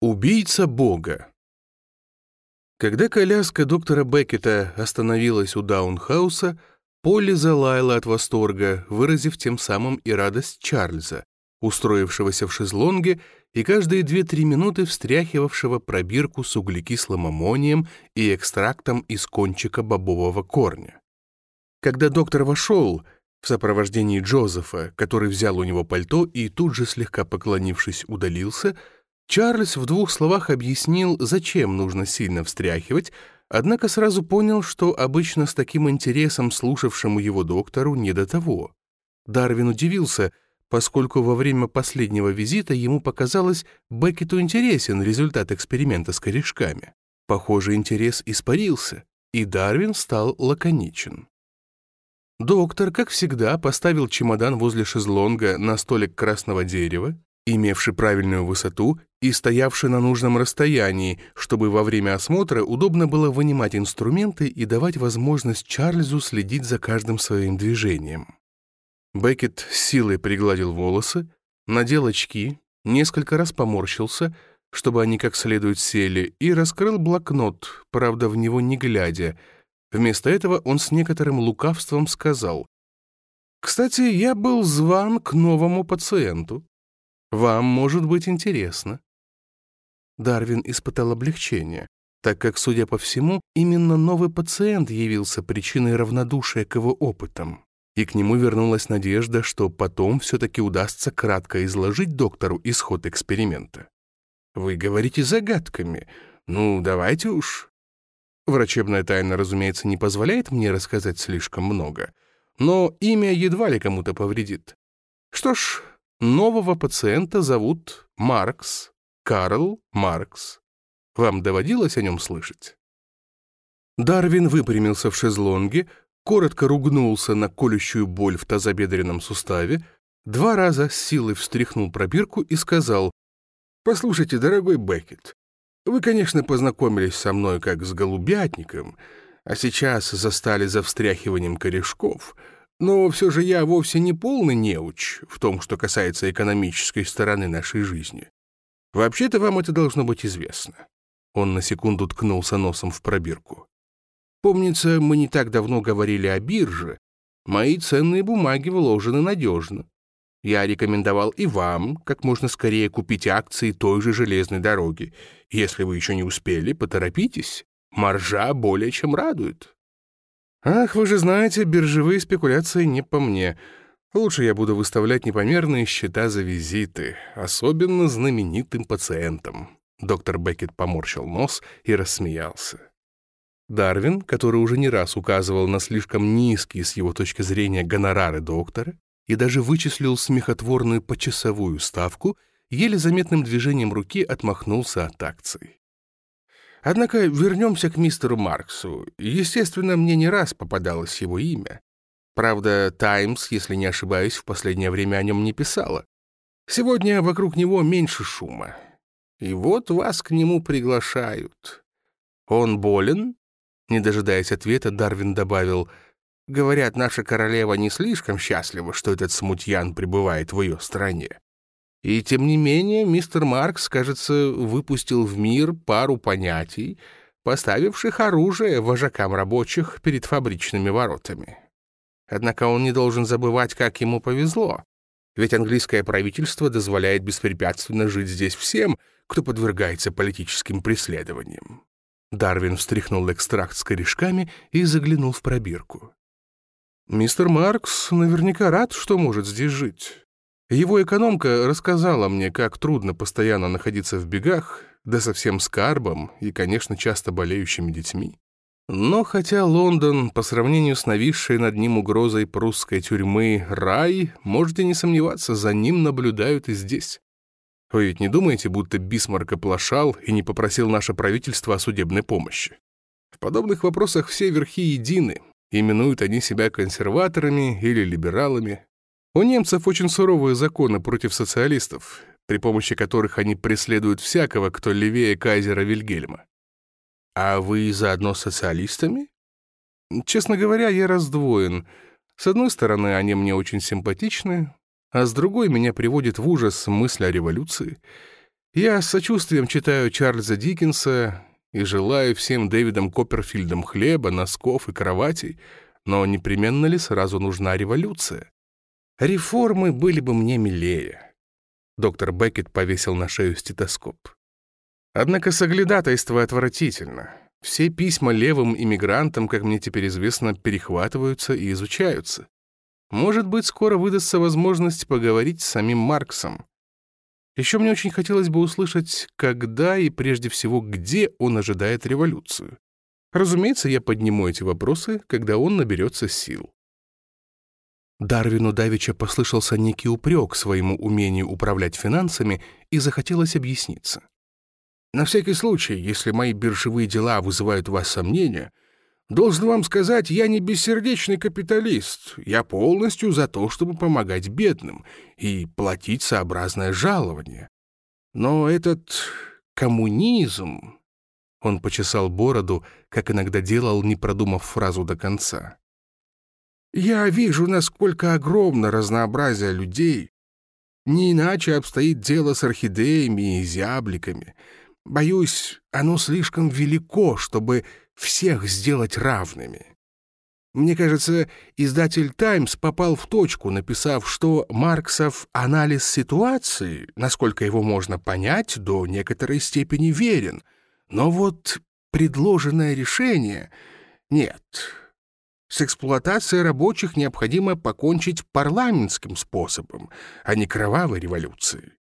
Убийца Бога. Когда коляска доктора Беккета остановилась у Даунхауса, Полли залаяла от восторга, выразив тем самым и радость Чарльза, устроившегося в шезлонге и каждые 2-3 минуты встряхивавшего пробирку с углекислым аммонием и экстрактом из кончика бобового корня. Когда доктор вошел, в сопровождении Джозефа, который взял у него пальто и тут же, слегка поклонившись, удалился, Чарльз в двух словах объяснил, зачем нужно сильно встряхивать, однако сразу понял, что обычно с таким интересом слушавшему его доктору не до того. Дарвин удивился, поскольку во время последнего визита ему показалось Беккету интересен результат эксперимента с корешками. Похоже, интерес испарился, и Дарвин стал лаконичен. Доктор, как всегда, поставил чемодан возле шезлонга на столик красного дерева, имевший правильную высоту и стоявший на нужном расстоянии, чтобы во время осмотра удобно было вынимать инструменты и давать возможность Чарльзу следить за каждым своим движением. Беккет силой пригладил волосы, надел очки, несколько раз поморщился, чтобы они как следует сели, и раскрыл блокнот, правда, в него не глядя — Вместо этого он с некоторым лукавством сказал, «Кстати, я был зван к новому пациенту. Вам может быть интересно». Дарвин испытал облегчение, так как, судя по всему, именно новый пациент явился причиной равнодушия к его опытам, и к нему вернулась надежда, что потом все-таки удастся кратко изложить доктору исход эксперимента. «Вы говорите загадками. Ну, давайте уж, Врачебная тайна, разумеется, не позволяет мне рассказать слишком много, но имя едва ли кому-то повредит. Что ж, нового пациента зовут Маркс, Карл Маркс. Вам доводилось о нем слышать? Дарвин выпрямился в шезлонге, коротко ругнулся на колющую боль в тазобедренном суставе, два раза с силой встряхнул пробирку и сказал, «Послушайте, дорогой Беккет, вы, конечно, познакомились со мной как с голубятником, а сейчас застали за встряхиванием корешков, но все же я вовсе не полный неуч в том, что касается экономической стороны нашей жизни. Вообще-то вам это должно быть известно». Он на секунду ткнулся носом в пробирку. «Помнится, мы не так давно говорили о бирже. Мои ценные бумаги вложены надежно. Я рекомендовал и вам как можно скорее купить акции той же железной дороги. Если вы еще не успели, поторопитесь. Маржа более чем радует. Ах, вы же знаете, биржевые спекуляции не по мне. Лучше я буду выставлять непомерные счета за визиты, особенно знаменитым пациентам. Доктор Беккет поморщил нос и рассмеялся. Дарвин, который уже не раз указывал на слишком низкие с его точки зрения гонорары доктора, и даже вычислил смехотворную почасовую ставку, еле заметным движением руки отмахнулся от акций. Однако вернемся к мистеру Марксу. Естественно, мне не раз попадалось его имя. Правда, «Таймс», если не ошибаюсь, в последнее время о нем не писала. Сегодня вокруг него меньше шума. И вот вас к нему приглашают. Он болен? Не дожидаясь ответа, Дарвин добавил — Говорят, наша королева не слишком счастлива, что этот смутьян пребывает в ее стране. И тем не менее, мистер Маркс, кажется, выпустил в мир пару понятий, поставивших оружие вожакам рабочих перед фабричными воротами. Однако он не должен забывать, как ему повезло. Ведь английское правительство дозволяет беспрепятственно жить здесь всем, кто подвергается политическим преследованиям. Дарвин встряхнул экстракт с корешками и заглянул в пробирку. Мистер Маркс наверняка рад, что может здесь жить. Его экономка рассказала мне, как трудно постоянно находиться в бегах, да совсем с карбом и, конечно, часто болеющими детьми. Но хотя Лондон, по сравнению с нависшей над ним угрозой прусской тюрьмы, рай, можете не сомневаться, за ним наблюдают и здесь. Вы ведь не думаете, будто Бисмарк оплошал и не попросил наше правительство о судебной помощи? В подобных вопросах все верхи едины, Именуют они себя консерваторами или либералами. У немцев очень суровые законы против социалистов, при помощи которых они преследуют всякого, кто левее кайзера Вильгельма. А вы заодно с социалистами? Честно говоря, я раздвоен. С одной стороны, они мне очень симпатичны, а с другой меня приводит в ужас мысль о революции. Я с сочувствием читаю Чарльза Диккенса и желаю всем Дэвидам Копперфильдам хлеба, носков и кроватей, но непременно ли сразу нужна революция? Реформы были бы мне милее. Доктор Беккет повесил на шею стетоскоп. Однако соглядатайство отвратительно. Все письма левым иммигрантам, как мне теперь известно, перехватываются и изучаются. Может быть, скоро выдастся возможность поговорить с самим Марксом. Еще мне очень хотелось бы услышать, когда и прежде всего, где он ожидает революцию. Разумеется, я подниму эти вопросы, когда он наберется сил. Дарвину Давича послышался некий упрек своему умению управлять финансами и захотелось объясниться. На всякий случай, если мои биржевые дела вызывают у вас сомнения, должен вам сказать, я не бессердечный капиталист. Я полностью за то, чтобы помогать бедным и платить сообразное жалование. Но этот коммунизм... Он почесал бороду, как иногда делал, не продумав фразу до конца. «Я вижу, насколько огромно разнообразие людей. Не иначе обстоит дело с орхидеями и зябликами». Боюсь, оно слишком велико, чтобы всех сделать равными. Мне кажется, издатель «Таймс» попал в точку, написав, что Марксов анализ ситуации, насколько его можно понять, до некоторой степени верен. Но вот предложенное решение... Нет. С эксплуатацией рабочих необходимо покончить парламентским способом, а не кровавой революцией.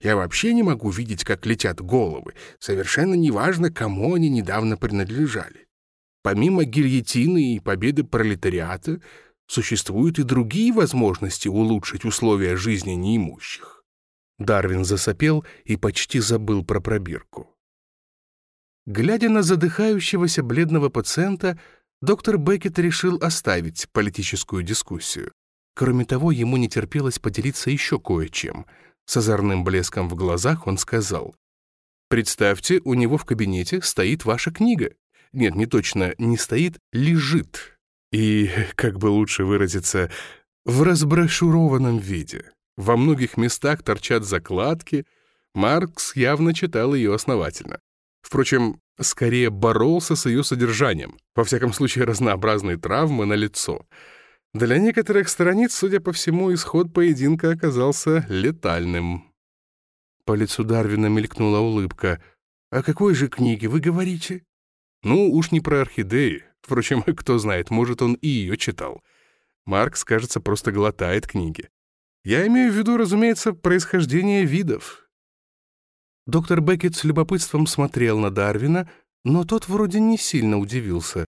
Я вообще не могу видеть, как летят головы. Совершенно неважно, кому они недавно принадлежали. Помимо гильотины и победы пролетариата, существуют и другие возможности улучшить условия жизни неимущих. Дарвин засопел и почти забыл про пробирку. Глядя на задыхающегося бледного пациента, доктор Беккет решил оставить политическую дискуссию. Кроме того, ему не терпелось поделиться еще кое-чем — с озорным блеском в глазах он сказал, «Представьте, у него в кабинете стоит ваша книга. Нет, не точно, не стоит, лежит. И, как бы лучше выразиться, в разброшурованном виде. Во многих местах торчат закладки. Маркс явно читал ее основательно. Впрочем, скорее боролся с ее содержанием. Во всяком случае, разнообразные травмы на лицо. Для некоторых страниц, судя по всему, исход поединка оказался летальным. По лицу Дарвина мелькнула улыбка. «О какой же книге вы говорите?» «Ну, уж не про орхидеи. Впрочем, кто знает, может, он и ее читал. Маркс, кажется, просто глотает книги. Я имею в виду, разумеется, происхождение видов». Доктор Беккет с любопытством смотрел на Дарвина, но тот вроде не сильно удивился.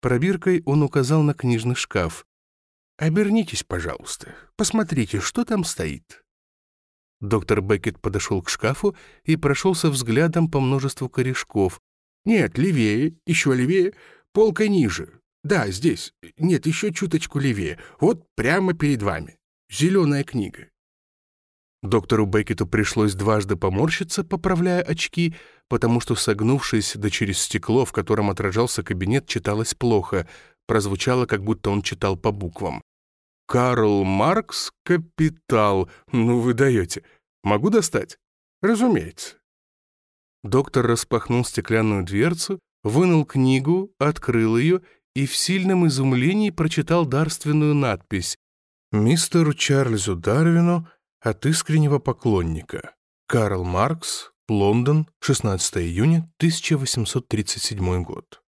Пробиркой он указал на книжный шкаф. «Обернитесь, пожалуйста. Посмотрите, что там стоит». Доктор Беккет подошел к шкафу и прошелся взглядом по множеству корешков. «Нет, левее, еще левее, полкой ниже. Да, здесь. Нет, еще чуточку левее. Вот прямо перед вами. Зеленая книга». Доктору Беккету пришлось дважды поморщиться, поправляя очки, потому что, согнувшись да через стекло, в котором отражался кабинет, читалось плохо, прозвучало, как будто он читал по буквам. Карл Маркс «Капитал». Ну, вы даете. Могу достать? Разумеется. Доктор распахнул стеклянную дверцу, вынул книгу, открыл ее и в сильном изумлении прочитал дарственную надпись «Мистеру Чарльзу Дарвину от искреннего поклонника. Карл Маркс, Лондон, 16 июня 1837 год».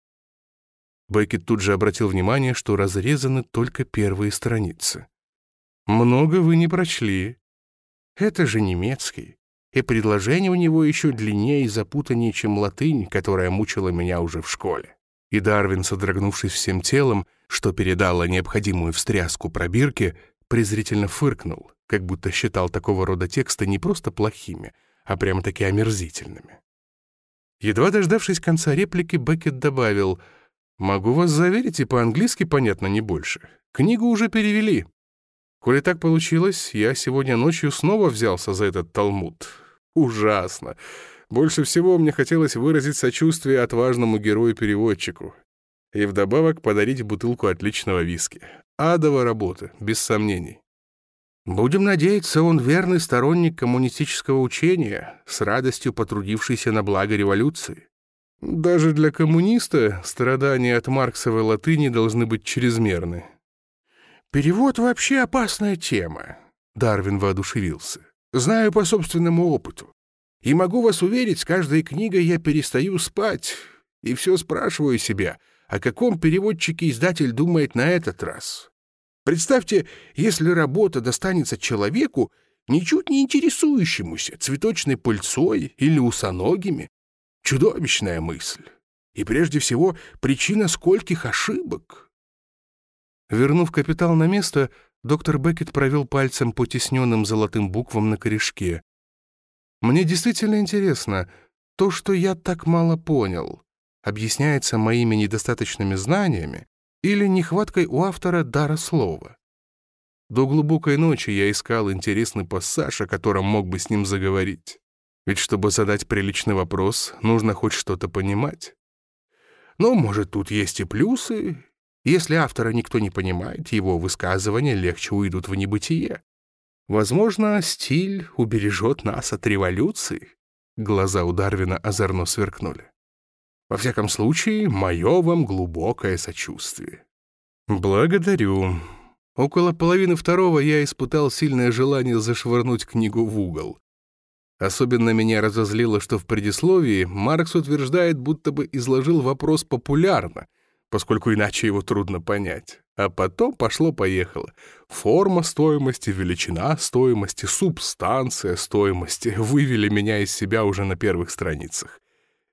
Беккет тут же обратил внимание, что разрезаны только первые страницы. «Много вы не прочли. Это же немецкий. И предложение у него еще длиннее и запутаннее, чем латынь, которая мучила меня уже в школе». И Дарвин, содрогнувшись всем телом, что передало необходимую встряску пробирке, презрительно фыркнул, как будто считал такого рода тексты не просто плохими, а прямо-таки омерзительными. Едва дождавшись конца реплики, Беккет добавил — Могу вас заверить, и по-английски понятно не больше. Книгу уже перевели. Коли так получилось, я сегодня ночью снова взялся за этот талмуд. Ужасно. Больше всего мне хотелось выразить сочувствие отважному герою-переводчику. И вдобавок подарить бутылку отличного виски. Адова работа, без сомнений. Будем надеяться, он верный сторонник коммунистического учения, с радостью потрудившийся на благо революции. Даже для коммуниста страдания от марксовой латыни должны быть чрезмерны. Перевод вообще опасная тема. Дарвин воодушевился. Знаю по собственному опыту. И могу вас уверить, с каждой книгой я перестаю спать и все спрашиваю себя, о каком переводчике издатель думает на этот раз. Представьте, если работа достанется человеку, ничуть не интересующемуся цветочной пыльцой или усоногими. Чудовищная мысль. И прежде всего причина скольких ошибок. Вернув капитал на место, доктор Беккет провел пальцем по тесненным золотым буквам на корешке. «Мне действительно интересно, то, что я так мало понял, объясняется моими недостаточными знаниями или нехваткой у автора дара слова. До глубокой ночи я искал интересный пассаж, о котором мог бы с ним заговорить. Ведь чтобы задать приличный вопрос, нужно хоть что-то понимать. Но, может, тут есть и плюсы. Если автора никто не понимает, его высказывания легче уйдут в небытие. Возможно, стиль убережет нас от революции. Глаза у Дарвина озорно сверкнули. Во всяком случае, мое вам глубокое сочувствие. Благодарю. Около половины второго я испытал сильное желание зашвырнуть книгу в угол. Особенно меня разозлило, что в предисловии Маркс утверждает, будто бы изложил вопрос популярно, поскольку иначе его трудно понять. А потом пошло-поехало. Форма стоимости, величина стоимости, субстанция стоимости вывели меня из себя уже на первых страницах.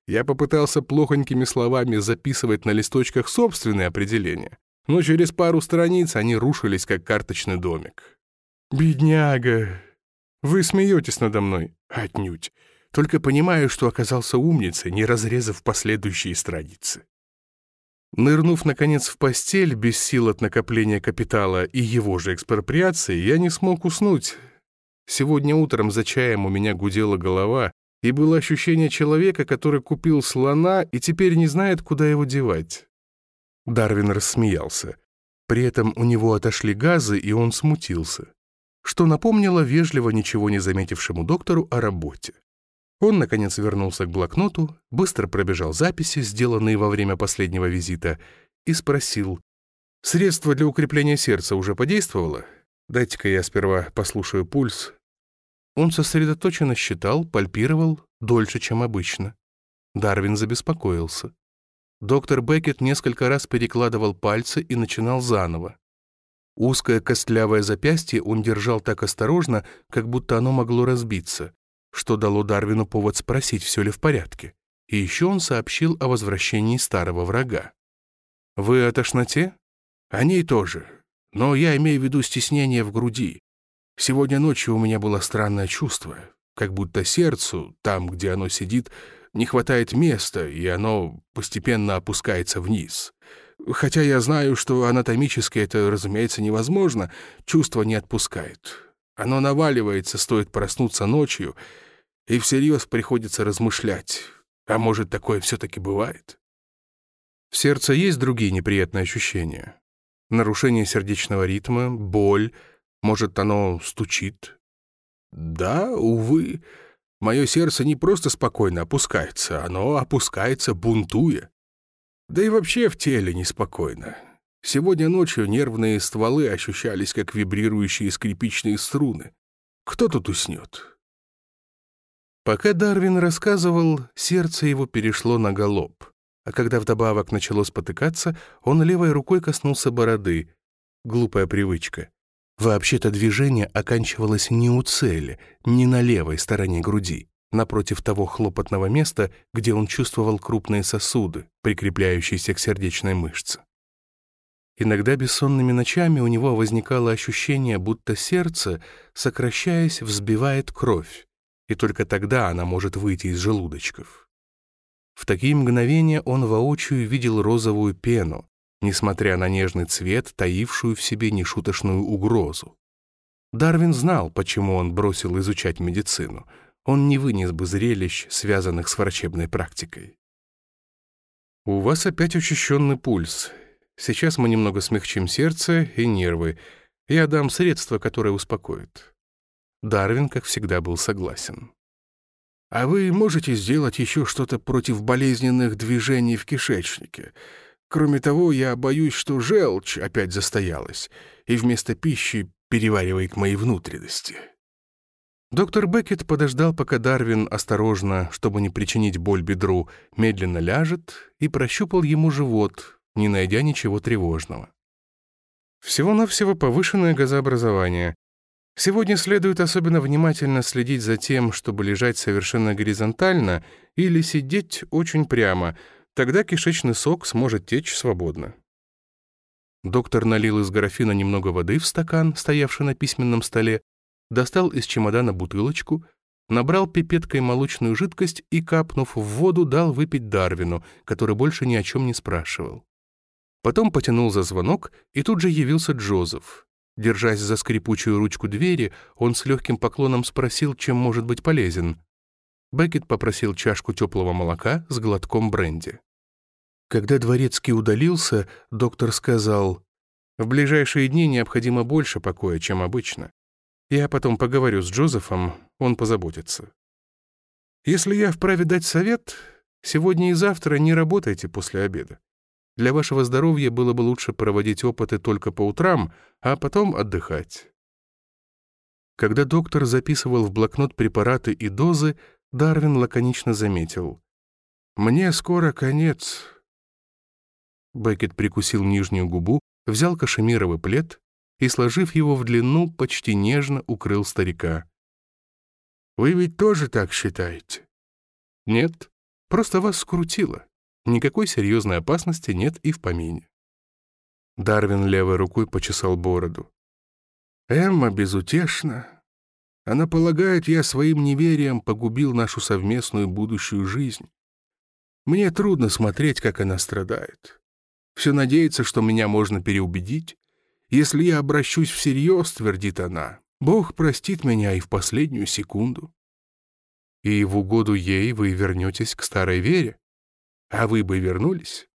Я попытался плохонькими словами записывать на листочках собственные определения, но через пару страниц они рушились, как карточный домик. «Бедняга! Вы смеетесь надо мной?» «Отнюдь. Только понимаю, что оказался умницей, не разрезав последующие страницы». Нырнув, наконец, в постель, без сил от накопления капитала и его же экспроприации, я не смог уснуть. Сегодня утром за чаем у меня гудела голова, и было ощущение человека, который купил слона и теперь не знает, куда его девать. Дарвин рассмеялся. При этом у него отошли газы, и он смутился, что напомнило вежливо ничего не заметившему доктору о работе. Он, наконец, вернулся к блокноту, быстро пробежал записи, сделанные во время последнего визита, и спросил, «Средство для укрепления сердца уже подействовало? Дайте-ка я сперва послушаю пульс, он сосредоточенно считал, пальпировал дольше, чем обычно. Дарвин забеспокоился. Доктор Беккет несколько раз перекладывал пальцы и начинал заново. Узкое костлявое запястье он держал так осторожно, как будто оно могло разбиться, что дало Дарвину повод спросить, все ли в порядке. И еще он сообщил о возвращении старого врага. «Вы о тошноте?» «О ней тоже. Но я имею в виду стеснение в груди. Сегодня ночью у меня было странное чувство, как будто сердцу, там, где оно сидит, не хватает места, и оно постепенно опускается вниз. Хотя я знаю, что анатомически это, разумеется, невозможно, чувство не отпускает. Оно наваливается, стоит проснуться ночью, и всерьез приходится размышлять. А может, такое все-таки бывает? В сердце есть другие неприятные ощущения? Нарушение сердечного ритма, боль — может, оно стучит? Да, увы, мое сердце не просто спокойно опускается, оно опускается, бунтуя. Да и вообще в теле неспокойно. Сегодня ночью нервные стволы ощущались, как вибрирующие скрипичные струны. Кто тут уснет? Пока Дарвин рассказывал, сердце его перешло на галоп, а когда вдобавок начало спотыкаться, он левой рукой коснулся бороды. Глупая привычка. Вообще-то движение оканчивалось не у цели, не на левой стороне груди, напротив того хлопотного места, где он чувствовал крупные сосуды, прикрепляющиеся к сердечной мышце. Иногда бессонными ночами у него возникало ощущение, будто сердце, сокращаясь, взбивает кровь, и только тогда она может выйти из желудочков. В такие мгновения он воочию видел розовую пену, несмотря на нежный цвет, таившую в себе нешуточную угрозу. Дарвин знал, почему он бросил изучать медицину. Он не вынес бы зрелищ, связанных с врачебной практикой. «У вас опять учащенный пульс. Сейчас мы немного смягчим сердце и нервы. Я дам средство, которое успокоит». Дарвин, как всегда, был согласен. «А вы можете сделать еще что-то против болезненных движений в кишечнике? Кроме того, я боюсь, что желчь опять застоялась, и вместо пищи переваривает мои внутренности». Доктор Беккет подождал, пока Дарвин осторожно, чтобы не причинить боль бедру, медленно ляжет и прощупал ему живот, не найдя ничего тревожного. Всего-навсего повышенное газообразование. Сегодня следует особенно внимательно следить за тем, чтобы лежать совершенно горизонтально или сидеть очень прямо, тогда кишечный сок сможет течь свободно. Доктор налил из графина немного воды в стакан, стоявший на письменном столе, достал из чемодана бутылочку, набрал пипеткой молочную жидкость и, капнув в воду, дал выпить Дарвину, который больше ни о чем не спрашивал. Потом потянул за звонок, и тут же явился Джозеф. Держась за скрипучую ручку двери, он с легким поклоном спросил, чем может быть полезен. Беккет попросил чашку теплого молока с глотком бренди. Когда дворецкий удалился, доктор сказал, «В ближайшие дни необходимо больше покоя, чем обычно. Я потом поговорю с Джозефом, он позаботится. Если я вправе дать совет, сегодня и завтра не работайте после обеда. Для вашего здоровья было бы лучше проводить опыты только по утрам, а потом отдыхать. Когда доктор записывал в блокнот препараты и дозы, Дарвин лаконично заметил. «Мне скоро конец». Беккет прикусил нижнюю губу, взял кашемировый плед и, сложив его в длину, почти нежно укрыл старика. «Вы ведь тоже так считаете?» «Нет, просто вас скрутило. Никакой серьезной опасности нет и в помине». Дарвин левой рукой почесал бороду. «Эмма безутешна. Она полагает, я своим неверием погубил нашу совместную будущую жизнь. Мне трудно смотреть, как она страдает. Все надеется, что меня можно переубедить, если я обращусь всерьез, твердит она, Бог простит меня и в последнюю секунду. И в угоду ей вы вернетесь к старой вере. А вы бы вернулись?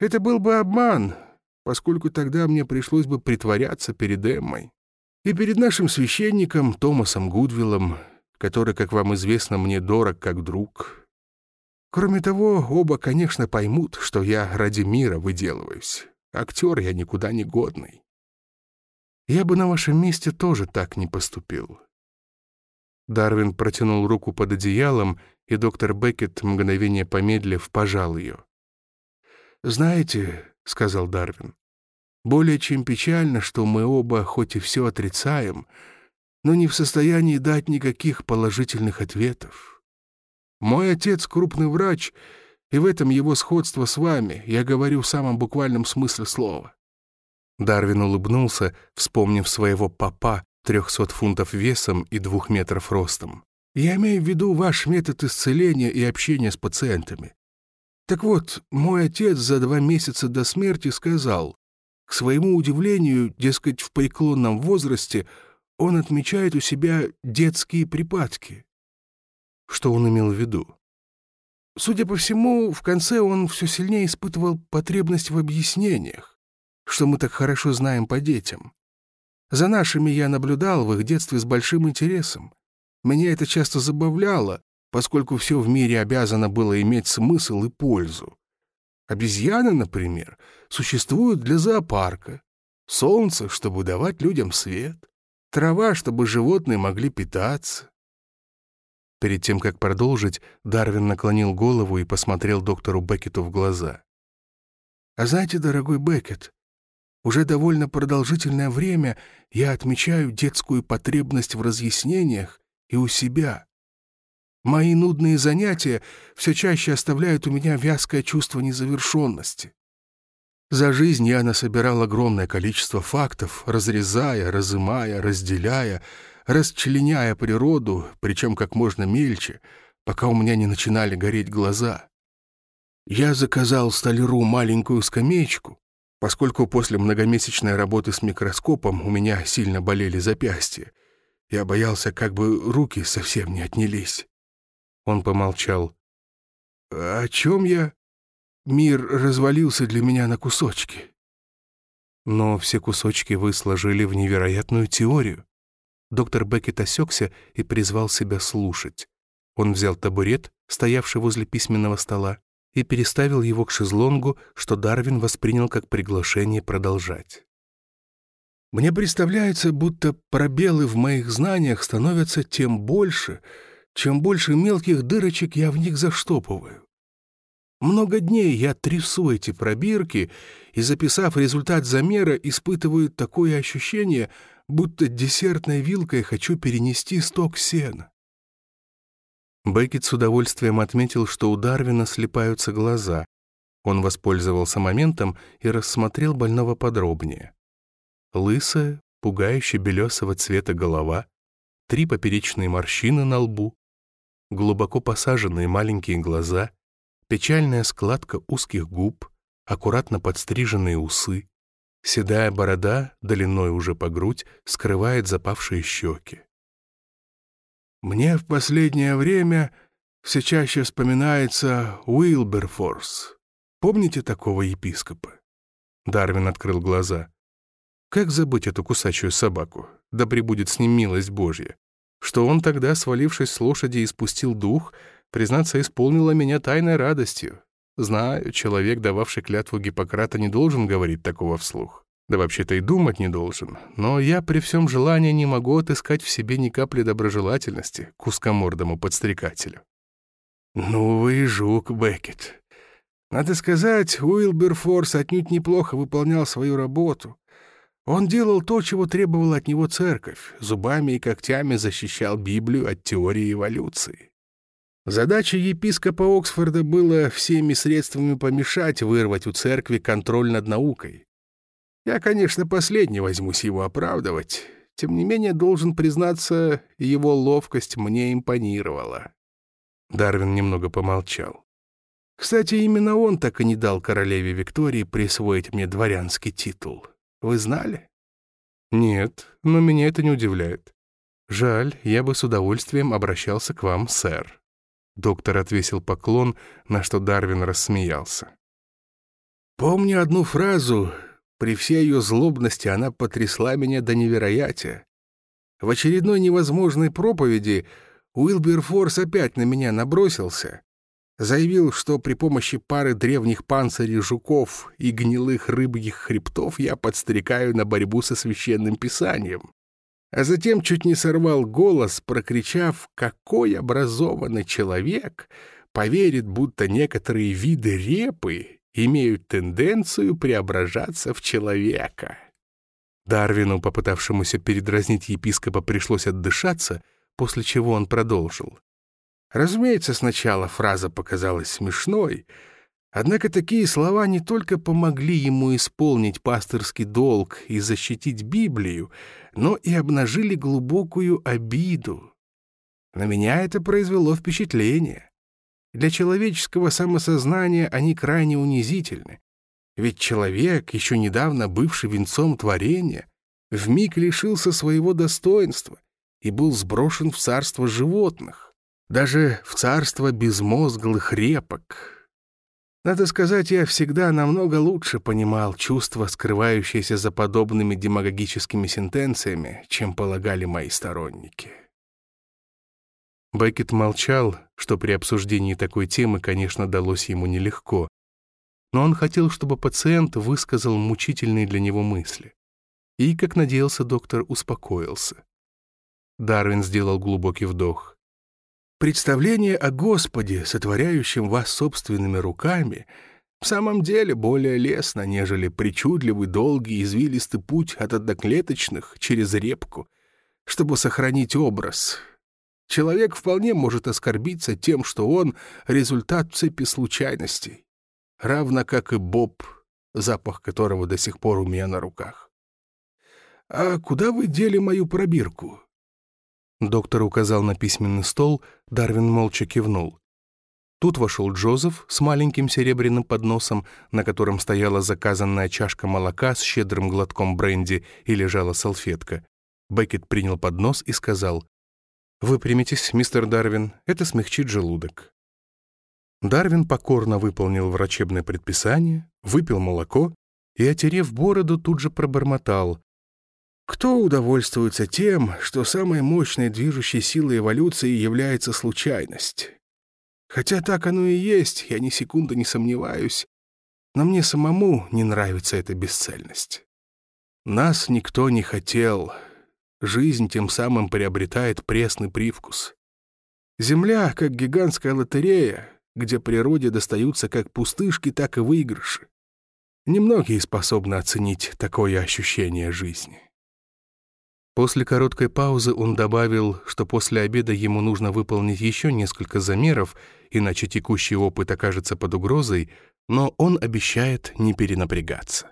Это был бы обман, поскольку тогда мне пришлось бы притворяться перед Эммой. И перед нашим священником Томасом Гудвиллом, который, как вам известно, мне дорог как друг. Кроме того, оба, конечно, поймут, что я ради мира выделываюсь. Актер я никуда не годный. Я бы на вашем месте тоже так не поступил». Дарвин протянул руку под одеялом, и доктор Беккет, мгновение помедлив, пожал ее. «Знаете», — сказал Дарвин, — «более чем печально, что мы оба хоть и все отрицаем, но не в состоянии дать никаких положительных ответов. Мой отец — крупный врач, и в этом его сходство с вами, я говорю в самом буквальном смысле слова. Дарвин улыбнулся, вспомнив своего папа, 300 фунтов весом и двух метров ростом. «Я имею в виду ваш метод исцеления и общения с пациентами. Так вот, мой отец за два месяца до смерти сказал, к своему удивлению, дескать, в преклонном возрасте он отмечает у себя детские припадки. Что он имел в виду? Судя по всему, в конце он все сильнее испытывал потребность в объяснениях что мы так хорошо знаем по детям. За нашими я наблюдал в их детстве с большим интересом. Меня это часто забавляло, поскольку все в мире обязано было иметь смысл и пользу. Обезьяны, например, существуют для зоопарка, солнце, чтобы давать людям свет, трава, чтобы животные могли питаться. Перед тем, как продолжить, Дарвин наклонил голову и посмотрел доктору Беккету в глаза. «А знаете, дорогой Беккет, уже довольно продолжительное время я отмечаю детскую потребность в разъяснениях и у себя. Мои нудные занятия все чаще оставляют у меня вязкое чувство незавершенности. За жизнь я насобирал огромное количество фактов, разрезая, разымая, разделяя, расчленяя природу, причем как можно мельче, пока у меня не начинали гореть глаза. Я заказал столяру маленькую скамеечку, Поскольку после многомесячной работы с микроскопом у меня сильно болели запястья, я боялся, как бы руки совсем не отнялись. Он помолчал. «О чем я?» Мир развалился для меня на кусочки. Но все кусочки вы сложили в невероятную теорию. Доктор Беккет осекся и призвал себя слушать. Он взял табурет, стоявший возле письменного стола, и переставил его к шезлонгу, что Дарвин воспринял как приглашение продолжать. «Мне представляется, будто пробелы в моих знаниях становятся тем больше, чем больше мелких дырочек я в них заштопываю. Много дней я трясу эти пробирки и, записав результат замера, испытываю такое ощущение, будто десертной вилкой хочу перенести сток сена. Беккет с удовольствием отметил, что у Дарвина слепаются глаза. Он воспользовался моментом и рассмотрел больного подробнее. Лысая, пугающе белесого цвета голова, три поперечные морщины на лбу, глубоко посаженные маленькие глаза, печальная складка узких губ, аккуратно подстриженные усы, седая борода, длиной уже по грудь, скрывает запавшие щеки. Мне в последнее время все чаще вспоминается Уилберфорс. Помните такого епископа? Дарвин открыл глаза. Как забыть эту кусачую собаку? Да пребудет с ним милость Божья. Что он тогда, свалившись с лошади, и спустил дух, признаться, исполнило меня тайной радостью. Знаю, человек, дававший клятву Гиппократа, не должен говорить такого вслух. Да вообще-то и думать не должен. Но я при всем желании не могу отыскать в себе ни капли доброжелательности к узкомордому подстрекателю. Ну вы жук, Беккет. Надо сказать, Уилберфорс отнюдь неплохо выполнял свою работу. Он делал то, чего требовала от него церковь, зубами и когтями защищал Библию от теории эволюции. Задача епископа Оксфорда было всеми средствами помешать вырвать у церкви контроль над наукой. Я, конечно, последний возьмусь его оправдывать. Тем не менее, должен признаться, его ловкость мне импонировала. Дарвин немного помолчал. Кстати, именно он так и не дал королеве Виктории присвоить мне дворянский титул. Вы знали? Нет, но меня это не удивляет. Жаль, я бы с удовольствием обращался к вам, сэр. Доктор отвесил поклон, на что Дарвин рассмеялся. Помню одну фразу, при всей ее злобности она потрясла меня до невероятия. В очередной невозможной проповеди Уилбер Форс опять на меня набросился. Заявил, что при помощи пары древних панцирей жуков и гнилых рыбьих хребтов я подстрекаю на борьбу со священным писанием. А затем чуть не сорвал голос, прокричав, какой образованный человек поверит, будто некоторые виды репы имеют тенденцию преображаться в человека. Дарвину, попытавшемуся передразнить епископа, пришлось отдышаться, после чего он продолжил. Разумеется, сначала фраза показалась смешной, однако такие слова не только помогли ему исполнить пасторский долг и защитить Библию, но и обнажили глубокую обиду. На меня это произвело впечатление. Для человеческого самосознания они крайне унизительны. Ведь человек, еще недавно бывший венцом творения, вмиг лишился своего достоинства и был сброшен в царство животных, даже в царство безмозглых репок. Надо сказать, я всегда намного лучше понимал чувства, скрывающиеся за подобными демагогическими сентенциями, чем полагали мои сторонники. Беккет молчал, что при обсуждении такой темы, конечно, далось ему нелегко. Но он хотел, чтобы пациент высказал мучительные для него мысли. И, как надеялся доктор, успокоился. Дарвин сделал глубокий вдох. «Представление о Господе, сотворяющем вас собственными руками, в самом деле более лестно, нежели причудливый, долгий, извилистый путь от одноклеточных через репку, чтобы сохранить образ, Человек вполне может оскорбиться тем, что он — результат цепи случайностей, равно как и Боб, запах которого до сих пор у меня на руках. «А куда вы дели мою пробирку?» Доктор указал на письменный стол, Дарвин молча кивнул. Тут вошел Джозеф с маленьким серебряным подносом, на котором стояла заказанная чашка молока с щедрым глотком бренди и лежала салфетка. Беккет принял поднос и сказал, «Выпрямитесь, мистер Дарвин, это смягчит желудок». Дарвин покорно выполнил врачебное предписание, выпил молоко и, отерев бороду, тут же пробормотал. Кто удовольствуется тем, что самой мощной движущей силой эволюции является случайность? Хотя так оно и есть, я ни секунды не сомневаюсь, но мне самому не нравится эта бесцельность. Нас никто не хотел. Жизнь тем самым приобретает пресный привкус. Земля, как гигантская лотерея, где природе достаются как пустышки, так и выигрыши. Немногие способны оценить такое ощущение жизни. После короткой паузы он добавил, что после обеда ему нужно выполнить еще несколько замеров, иначе текущий опыт окажется под угрозой, но он обещает не перенапрягаться.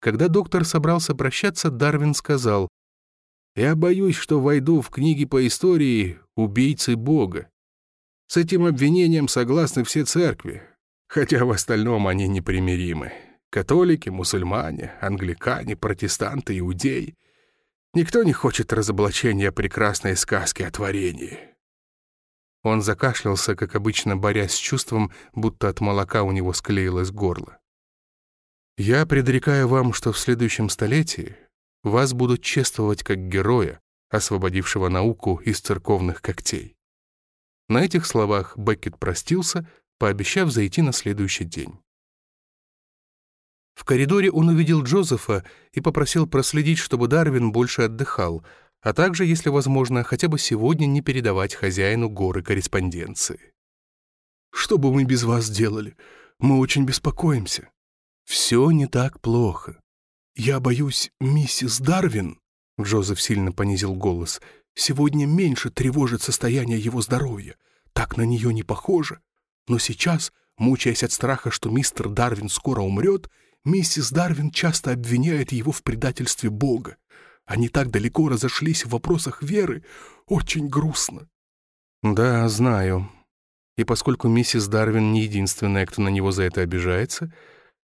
Когда доктор собрался прощаться, Дарвин сказал, «Я боюсь, что войду в книги по истории убийцы Бога. С этим обвинением согласны все церкви, хотя в остальном они непримиримы. Католики, мусульмане, англикане, протестанты, иудеи — Никто не хочет разоблачения прекрасной сказки о творении». Он закашлялся, как обычно, борясь с чувством, будто от молока у него склеилось горло. «Я предрекаю вам, что в следующем столетии вас будут чествовать как героя, освободившего науку из церковных когтей». На этих словах Беккет простился, пообещав зайти на следующий день. В коридоре он увидел Джозефа и попросил проследить, чтобы Дарвин больше отдыхал, а также, если возможно, хотя бы сегодня не передавать хозяину горы корреспонденции. «Что бы мы без вас делали? Мы очень беспокоимся». «Все не так плохо». «Я боюсь, миссис Дарвин», — Джозеф сильно понизил голос, «сегодня меньше тревожит состояние его здоровья. Так на нее не похоже. Но сейчас, мучаясь от страха, что мистер Дарвин скоро умрет, Миссис Дарвин часто обвиняет его в предательстве Бога. Они так далеко разошлись в вопросах веры. Очень грустно. Да, знаю. И поскольку миссис Дарвин не единственная, кто на него за это обижается,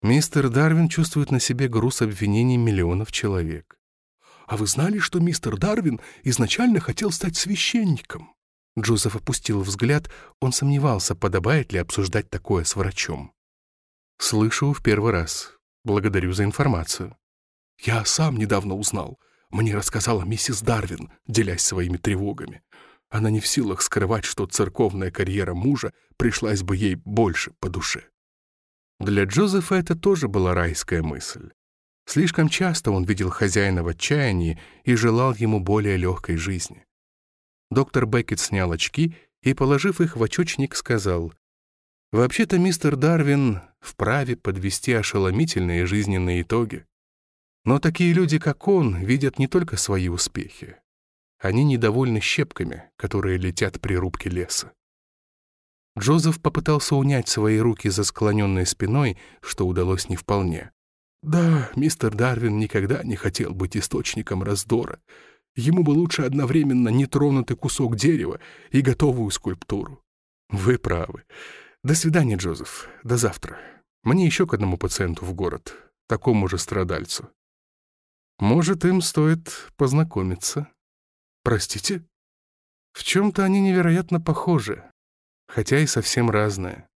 мистер Дарвин чувствует на себе груз обвинений миллионов человек. А вы знали, что мистер Дарвин изначально хотел стать священником? Джозеф опустил взгляд, он сомневался, подобает ли обсуждать такое с врачом. «Слышу в первый раз. Благодарю за информацию. Я сам недавно узнал. Мне рассказала миссис Дарвин, делясь своими тревогами. Она не в силах скрывать, что церковная карьера мужа пришлась бы ей больше по душе. Для Джозефа это тоже была райская мысль. Слишком часто он видел хозяина в отчаянии и желал ему более легкой жизни. Доктор Беккет снял очки и, положив их в очочник, сказал, Вообще-то мистер Дарвин вправе подвести ошеломительные жизненные итоги. Но такие люди, как он, видят не только свои успехи. Они недовольны щепками, которые летят при рубке леса. Джозеф попытался унять свои руки за склоненной спиной, что удалось не вполне. «Да, мистер Дарвин никогда не хотел быть источником раздора. Ему бы лучше одновременно нетронутый кусок дерева и готовую скульптуру». «Вы правы. До свидания, Джозеф. До завтра. Мне еще к одному пациенту в город, такому же страдальцу. Может, им стоит познакомиться. Простите? В чем-то они невероятно похожи, хотя и совсем разные.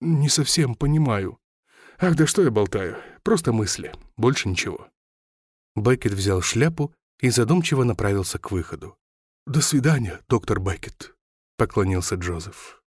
Не совсем понимаю. Ах, да что я болтаю? Просто мысли, больше ничего. Беккет взял шляпу и задумчиво направился к выходу. «До свидания, доктор Беккет», — поклонился Джозеф.